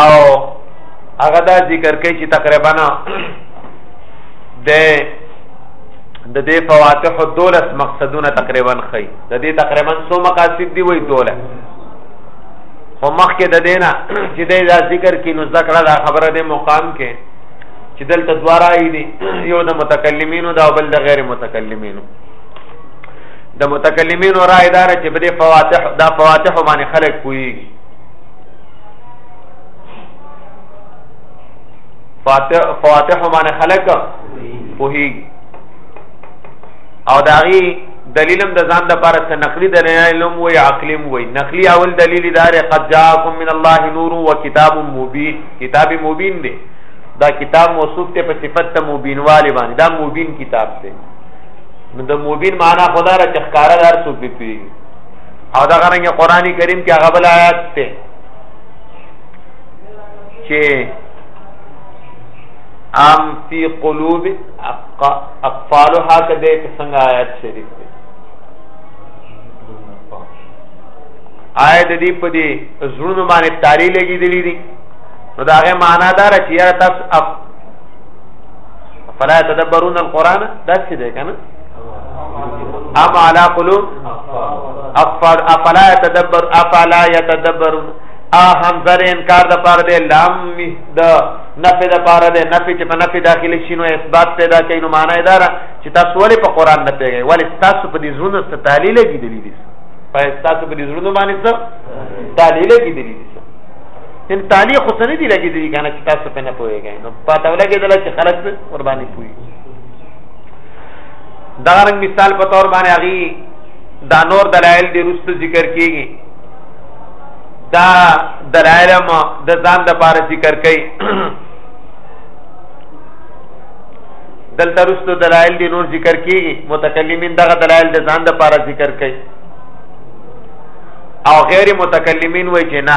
او هغه دا ذکر کوي چې تقریبا د د دې فواتح دولس مقصدونه تقریبا خي د دې تقریبا څو مقاصد دی وای دوله خو مخکې د دینه چې د ذکر کې نو ذکر دا خبره د مقام کې چې دلته دواره دي یو د متکلمینو دا بل د غیر متکلمینو د متکلمینو رائے دار چې په دې فواتح دا فواتح باندې خلک پويږي فاتح فواتح باندې خلک پويږي او داغي دلیلم د ځان د پاره څخه نقلی دلیلم وی عقلیم وی نقلی اول دلیل دار قد جاءکم من الله نور و کتاب مبین کتاب مبین دی دا کتاب موصوف ته په صفت مبین والی باندې دا مبین کتاب دی نو د مبین معنا خدا را چخکارا دار سو پی پی او دا غرنګ قرآنی کریم کې هغه بل آیات ته چې ام فی قلوب اقفالها کده څنګه آیات شریف دی آیت دی په دې زړونو باندې تاری لګی دی دي نو دا هغه معنا دار چې یاره تاسو فلا تدبرون القران دا څه دی کنه ام علی قلوب افر افلا يتدبر افلا يتدبر ا حمزه انکار د پاره دی لام د نفي د پاره دی نفي چې په نفي داخلي شینو اثبات پیدا کوي نو معنی دا را چې تاسو ولې په قران نه پیږئ ولې تاسو په دې زړونو ست تعلیل کېدلی دي په تاسو په دې زړونو باندې ست تعلیل کېدلی دي ان تعلیق خو نه دی لګیدلی کنه چې تاسو په نه پوهیږئ نو پته ولګیدل چې خلک قرباني پوي دا رنګ مثال په تور باندې اغي دا نور دلایل دی رستو ذکر کیږي دا دلایل ما د ځان د پاره ذکر کړي دلته رستو دلایل دی نور ذکر کیږي متکلمین دغه دلایل د ځان د پاره ذکر کړي او غیر متکلمین وای چې نه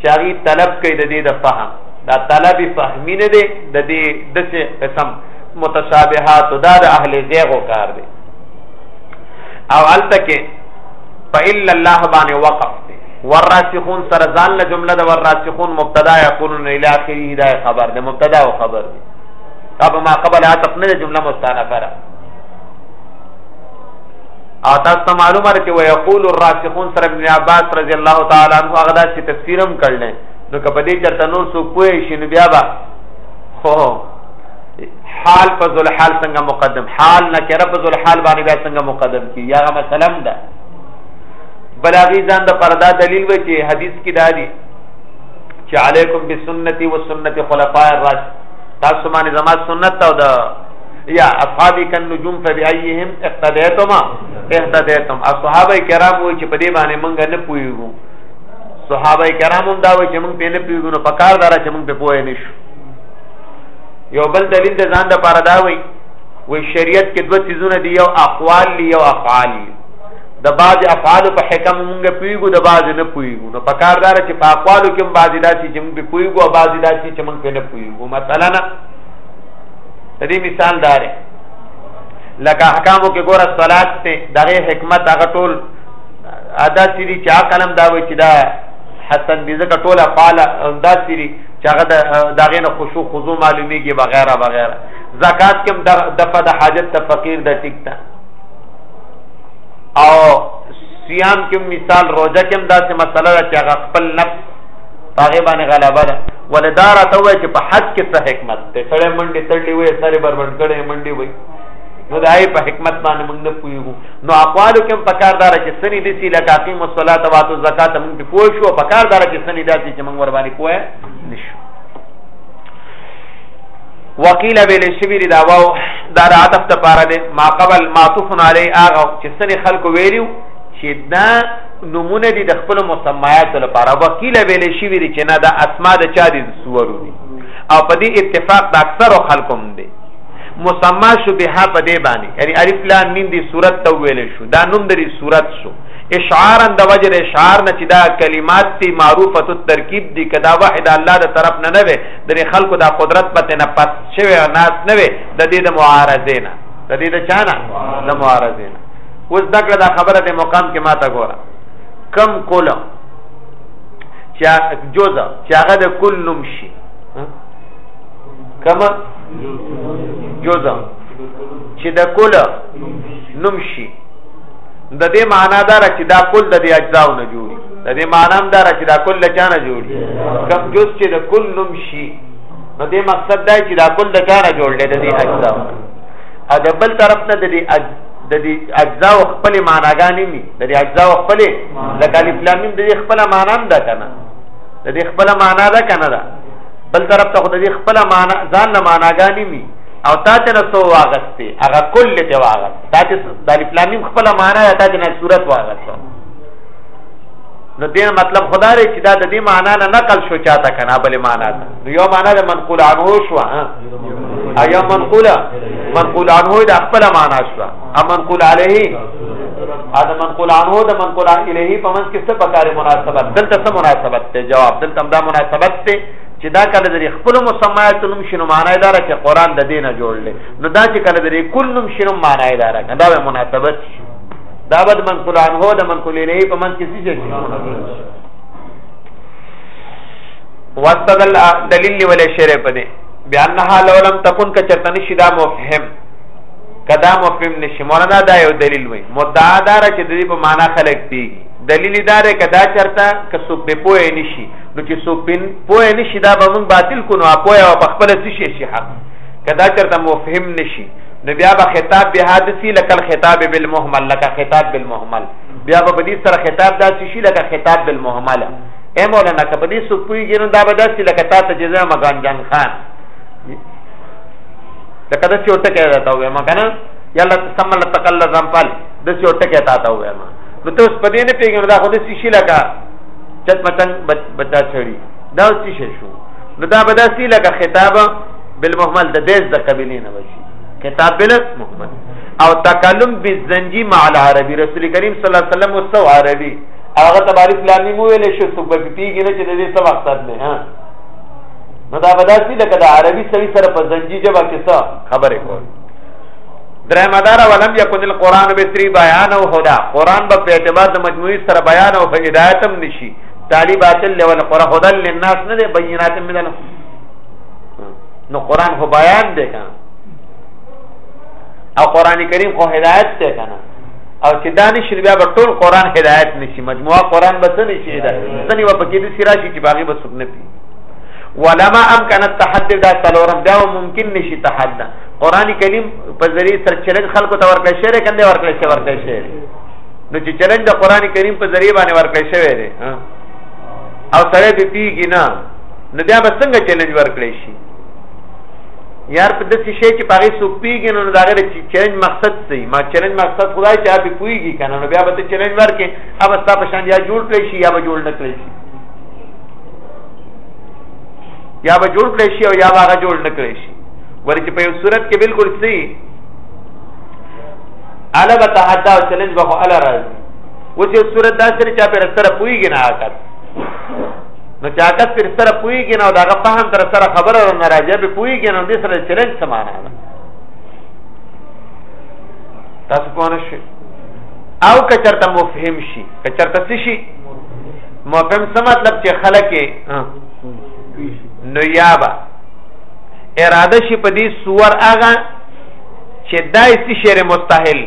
چې هغه طلب کوي د دې د فهم دا طلب فهمی نه دی د دې د څه قسم متشابهات دا د اهل زیغو کار دی او التکه فإلا الله باندې وقف دی والراسخون سره ځان له جمله د والراسخون مبتدا یقولون الی اخره دا خبر دی مبتدا او خبر دی طب ما قبل عطف نه جمله مستانفه او تاسو ته معلومه ده چې ويقول الراسخون سره ابن عباس رضی الله تعالی عنہ هغه داسې تفسیرم کړل نو کله دې چرته نور سو کوی شنو بیا با خو حال په ذل حال څنګه مقدم حال نه کړه په ذل حال باندې بیا څنګه مقدم کی یا مثلا ده بلاغی ځان د پردا دلیل وی چې حدیث کې دادی چې علیکم بسنتی و سنت خلفاء الراشد تاسو باندې زما سنت او د یا اصحابی کن نجوم فبعیهم اقتدیتما اهتدیتم اصحابه کرام وای چې په دې باندې مونږ نه پویګو صحابه کرام هم دا وای چې مونږ په نه پویګو نو پکار دارا چې مونږ په پوه نه شو یو بل دلیل د ځان د پاره دا وای وای شریعت کې دوه چیزونه دی یو اقوال دی یو افعال دی د بعض افعال په حکم مونږ پیګو د بعض نه پیګو نو په کار دار چې په اقوالو کې بعضی داسي چې مونږ پیګو او بعضی داسي چې مونږ نه پیګو مثلا د دې مثال دا دی لکه احکامو کې ګوره صلات ته دغه حکمت هغه ټول ادا سری چې عقلم دا وي چې دا حسن دې زکه ټوله فعال دا سری چې هغه دغه نه خشوع خضوع معلومیږي وغیرہ وغیرہ زکات کې دغه د حاجت ته فقیر د ټیک ته او صيام کې مثال روزه کې هم داسې مسله ده چې هغه خپل نفس هغه باندې غلبه ده ولې دا راته وای چې په حج کې څه حکمت ته سړی منډي تړلی وای سره بربند کړي منډي وای نو دا یې په حکمت باندې موږ نه پوهیږو نو اقوال کې په کار دار چې سني د سیلا تاقیم او صلات او اتو زکات موږ په پوه شو په کار دار کې سني داسې چې موږ ور باندې پوه نشو وقیل ویل شوی دی دا واو دا د عطف ته پاره دی ما قبل معطوف علی اغه چې سني خلکو ویلو چې دا نمونه دي د خپل مسمایات لپاره وکیل ویل شي وی چې نه د اسماء د چا دي سورو دي او په دې اتفاق د اکثر خلکوم دي مسما شبهه په دې باندې یعنی الف لام میم دي صورت ته ویل شو دا نوم د صورت شو اشعارا د وجر اشعار نه چې دا کلمات تی معروفه الترکیب دي کدا واحد الله د طرف نه نه وي د خلکو دا قدرت پته نه پس شوی ناس نه وي د دې د معارضه نه د دې د چانه د معارضه نه اوس دکړه دا خبره د مقام کې ماته ګوره کم کول چې جزء چې هغه د کل نوم شي کما جزء چې د کل نوم شي د دې معنا دا چې دا کل د دې اجزاو نه جوړي د دې معنا هم دا چې دا کل له چا نه جوړي کم جز چې د کل نوم شي نو دې مقصد دا چې دا کل د چا نه جوړ دی د دې اجزاو ا د بل طرف نه د دې د دې اجزا او خپل معناګانې ني د دې اجزا او خپل لکه الف لام میم د دې خپل معنا هم ده کنه د دې خپل معنا ده کنه ده بل طرف ته د دې خپل معنا ځان نه معناګانې ني او تا ته نه سو واغستې هغه کل ته واغست تا ته د الف لام میم خپل معنا یا تا ته نه صورت واغست نو دې مطلب خدای لري چې دا د دې معنا نه نقل شو چاته کنه بل معنا نو یو معنا د منقول عنه شو ها ایا منقوله منقول عنه د خپل معنا شو ا منقول علیه ا د منقول عنه د منقول الیه په منځ کې څه پکاره مناسبت دلته څه مناسبت ته جواب دلته دا مناسبت ته چې دا کله د خپل مسمایت نوم شنو معنی دار چې قران د دینه جوړل نو دا چې کله د کل نوم شنو معنی دار دا به مناسبت شي دا بد منقول عنه د منقول الیه په منځ کې څه شي واستدل دلیل ولې شری په دې بیانها لو لم تكن کچرتن شدا مفهم کدا مفهم نشي مولانا دا یو دلیل وای مدعا دار چې د دې په معنا خلق دی دلیل دار کدا چرته ک څوک به پوه نشي نو چې څوک پین پوه نشي دا به موږ باطل کو نو پوه او خپل څه شي شي حق کدا چرته مفهم نشي نو بیا به خطاب به حادثي لکل خطاب بالمهمل لکه خطاب بالمهمل بیا به دې سره خطاب داسې شي لکه خطاب بالمهمل اے مولانا که په دې څوک پوهېږي نو دا به داسې لکه تا ته چې زه یم غنجان خان لکه داسې یو ټکی راته ووایم که نه یا الله ته سم الله تقل ځم پل داسې یو ټکی تا ته ووایم نو ته اوس په دې نه پوهېږې نو دا خو داسې شي لکه چت مچنګ بچا چړي دا اوس څه شی شو نو دا به داسې لکه خطاب بالمهمل د دیس د قبیلې نه وشي خطاب بالمهمل او تکلم بالزنجي مع العربي رسول کریم صلی الله علیه وسلم او عربي هغه ته باندې پلان نیمو ویل شو څوک به پیږي نه چې د دې څه مقصد نه ها نو دا بداسي لکه د عربي سړي سره په زنجي جبا کې څه خبرې کول درمدار ولم یکن القران بسری بیان او هدا قران به په اعتبار د مجموعي سره بیان او هدایت هم نشي طالبات لول قران هدا للناس نه بینات من نو قران خو بیان دی کنه او قران کریم خو هدایت دی کنه او چې دا نشي بیا به ټول قران هدایت نشي مجموعه قران به څه نشي هدایت ځنی و پکې د سرا شي چې باغی به څوک نه پی ولما امکان التحدي دا څلورم دا ممکن نشي تحدي قران کریم په ذریعه سر چیلنج خلکو ته ورکړی شعر کنده ورکړی شعر ورکړی شعر نو چې چیلنج د قران کریم په ذریعه باندې ورکړی شوی دی او سره دې پیږي نه نو بیا به څنګه چیلنج ورکړی شي یار په داسې شی چې پاره سو پیګ نو دا غره چې چیلنج مقصد سي ما چیلنج مقصد خدای چې اپ پويږي کنه نو بیا به ته چیلنج ورکې اب ستا په شان یا جوړ کړی شي یا به جوړ نه کړی شي یا به جوړ کړی شي او یا به هغه جوړ نه کړی شي ورته په یو صورت کې بالکل سي الا به تحدا او چیلنج به خو الا راځي و چې صورت دا سره چا پر سره پويږي نه حقیقت نو چې هغه پر سره پويږي نو دا په هم تر سره خبره نه راځي به پويږي نو دې سره چیلنج سمانه ده تاسو پوه شئ او کچرته مفهم شي کچرته څه شي مفهم څه مطلب چې خلک نو یابا اراده شي په دې سور اغه چې دای څه شعر مستحل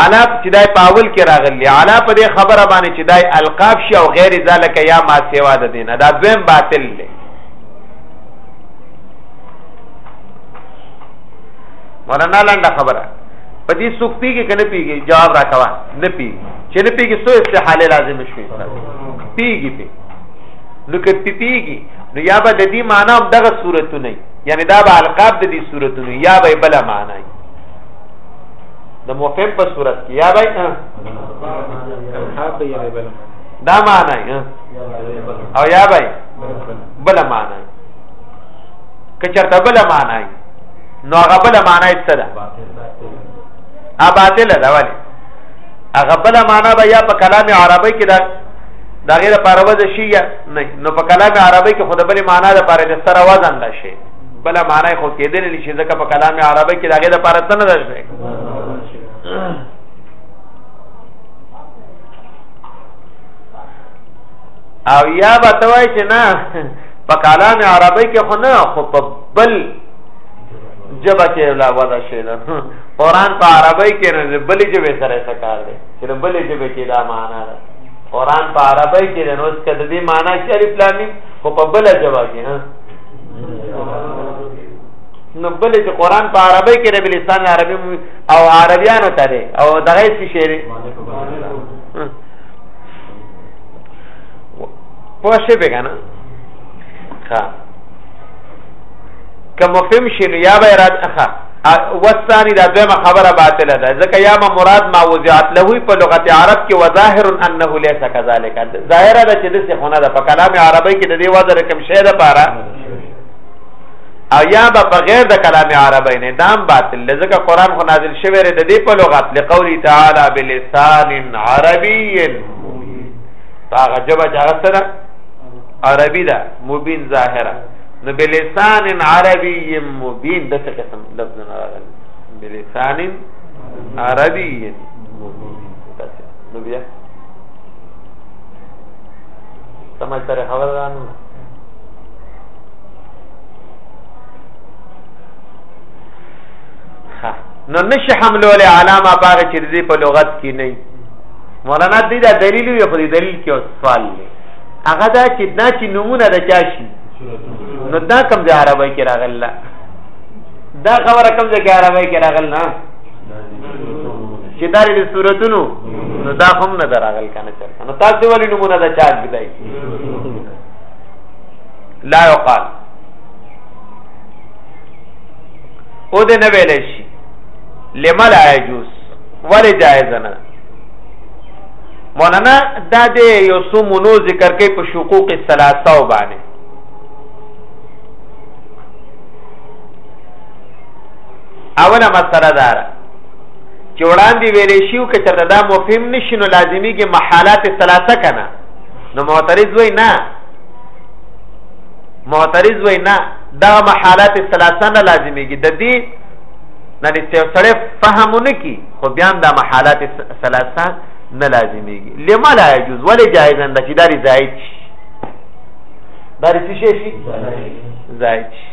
علاف چې دای په اول کې راغلی علا په دې خبره باندې چې دای القاف شي او غیر ذالک یا ما سیوا د دینه دا دویم باطل دی مولانا لنډه خبره په دې سوق پیږي کنه پیږي جواب راکوا نه پیږي چې نه پیږي سو استحاله لازم شي پیږي پی نو که پی پیږي نو یا به د دې معنی هم دغه صورتونه یعنی دا به القاب د دې صورتونه یا به بل معنی د موقف په صورت کې یا بای دا معنی او یا بای بل معنی که چرته بل معنی نو هغه بل معنی څه ده ا باطل ده ولی هغه بل معنی به یا په کلام عربی کې ده دا غیر پرواز شي نه نو په کلام عربی کې خود بل معنی ده پر لستر وزن ده شي بل معنی خو کېدل نشي ځکه په کلام عربی کې داګه د پاره څه نه درځي او یا به توای چې نه په کلام عربی کې خو نه خو په بل جبه کې لا ودا شي نه قران په عربی کې نه بلې جبه سره څه کار دی چې بلې جبه کې دا معنا ده قران په عربی کې نه اوس کده دې معنا شریف لامیم خو په بل جبه کې نه نو بل چې قران په عربی کې رب لسان عربي او عربيانو ته دی او دغه څه شی دی پوه شي به کنه ښه کوم فهم شي یا به رات اخا والثاني دا دویمه خبره باطله ده ځکه یا ما مراد ما وضعت له په لغت عرب کې وظاهر انه ليس كذلك ظاهره ده چې د څه خونه ده په کلام عربی کې د دې وزن کم شی ده پاره او یا به په غیر د کلام عربی نه دام باطل ځکه قران خو نازل شوی دی د دې په لغت لقولی تعالی بلسان عربی هغه جبه جهره عربی ده مبین ظاهره نو بلسان عربی مبین دغه قسم لفظ نه راغلی بلسان عربی مبین تاسو نو بیا سمجھ سره خبر رانو نو نشه حملول علامه باغ چې دې په لغت کې نه مولانا دې دا دلیل یو خو دې دلیل کې او سوال لې هغه دا چې دا چې نمونه د چا شي نو دا کوم د عربی کې راغله دا خبره کوم د عربی کې راغله چې دا د صورتونو نو دا هم نه دراغل کنه چرته نو تاسو ولې نمونه دا چا کیدای لا یقال او د نه ویل شي لمل عجوز ولې جایز نه مولانا دا د یو څو مونو ذکر کوي په شقوق الثلاثه باندې اوله مسله دار چې وړاندې ویلې شیو کې تر دا مفهم نشي نو لازمي کې محالات ثلاثه کنه نو معترض وای نه معترض وای نه دا محالات ثلاثه نه لازمي کې د دې نه چې سړی فهمونه کی خو بیا هم دا محالات ثلاثه نه لازمیږي لما لا يجوز ولې جایز نه ده چې دا زائد شي دا څه شي شي زائد شي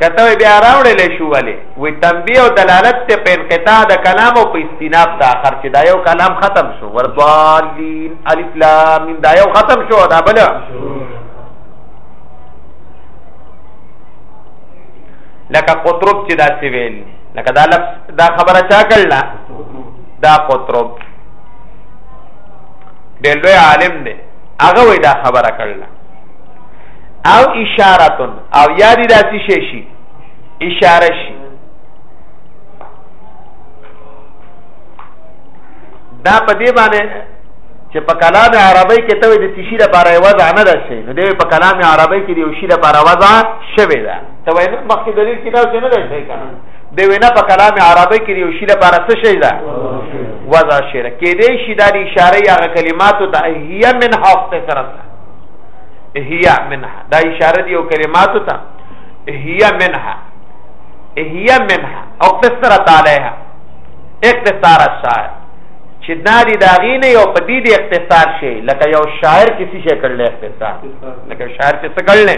کته بیا راوړل شو ولې وې تنبیه او دلالت ته په انقطاع د کلام او په استناف د اخر چې دا یو کلام ختم شو ورضالین الف لام میم دا یو ختم شو دا بل لکه قطرب چې دا سی ویل لکه دا لفظ دا خبره چا کړل دا قطرب ډېر لوی عالم دی هغه وی دا خبره کړل او اشارتن او یادی دا سی شي شي اشاره شي دا په دې باندې چې په کلام عربی کې ته د تشی لپاره وضع نه ده شي نو دی په کلام عربی کې یو شی لپاره وضع شوی ده ته وایې نو مخکې دلیل کې دا څه نه ده شي کنه دی وینا په کلام عربی کې یو شی لپاره څه شي ده وضع شي کې دې شی د اشاره یا کلمات ته هي من حق سره هي منها دا اشاره دی او کلمات ته هي منها هي منها او فسرت عليها اختصار الشاعر چې دا دی دا غي نه یو په دې دی اختصار شي لکه یو شاعر کسی شي کړل اختصار لکه شاعر چې څه کړل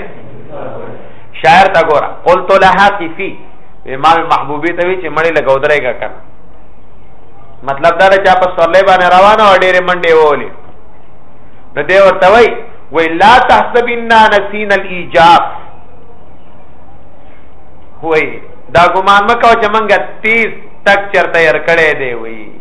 شاعر تا ګورا قلت لها کفي امام محبوبي ته وی چې مړی لګودرې کا کنه مطلب دا چې په صلی باندې روانه او ډېرې منډې وولې نو دی ورته وی وی لا تحسبنا نسينا الايجاب وی دا ګمان مکو چې منګه 30 تک چرته ير کړې دی وی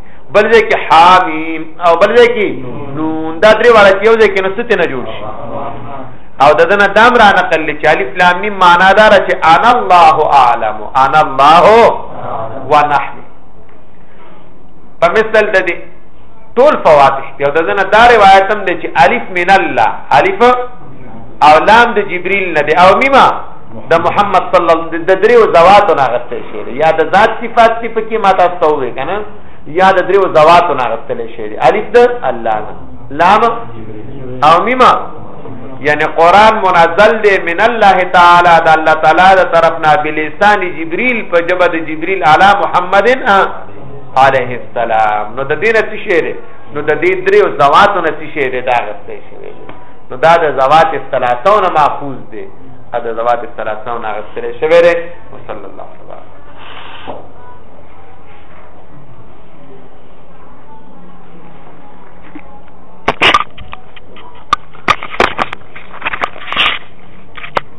بل ځای کې حامیم او بل ځای کې نون دا درې واړه چې یو ځای کې نسته نه جوړ شي او ددنه دام را نقل چې الف لام میم معنا دار چې انا الله اعلم انا الله ونحن په مثال د دې ټول فواتح دی او ددنه دا روایت هم دی چې الف من الله الف او لام د جبريل نه دی او میمه د محمد صلی الله علیه د دریو زواتو نه غستل شي یا د ذات صفات دی پکې ما تاسو ته وې کنه یا د دریو زواتو نه غستل شي الف د الله نه لام او میما یعنی قران منزل دی من الله تعالی د الله تعالی د طرف نه بلسان جبريل په جبه د جبريل علی محمد علیه السلام نو د دې نه څه شي نو د دې دریو زواتو نه څه شي دا غستل شي نو دا د زوات الثلاثه نه ماخوذ دی دا د ذوات الثلاثه نه غسل شوی دی وصلی الله علیه